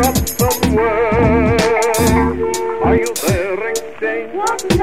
up somewhere. Are you there, exchange?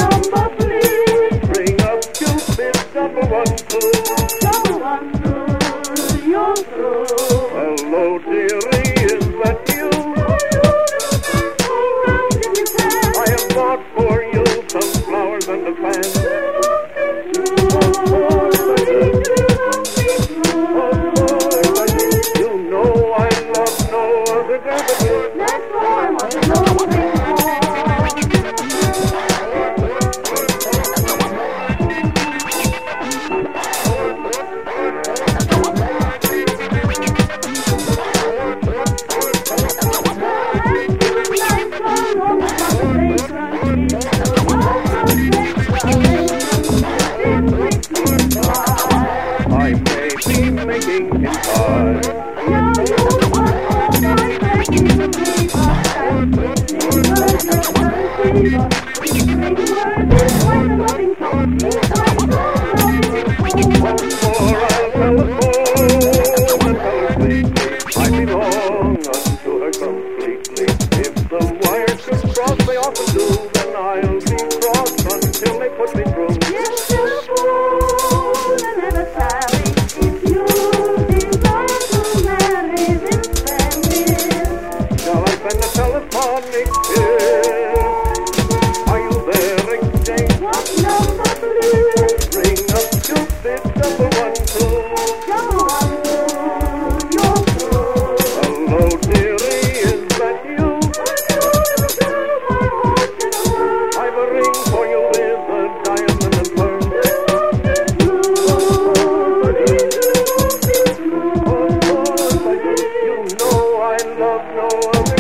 Thank you.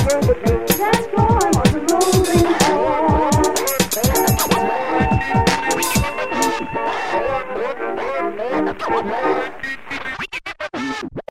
That's but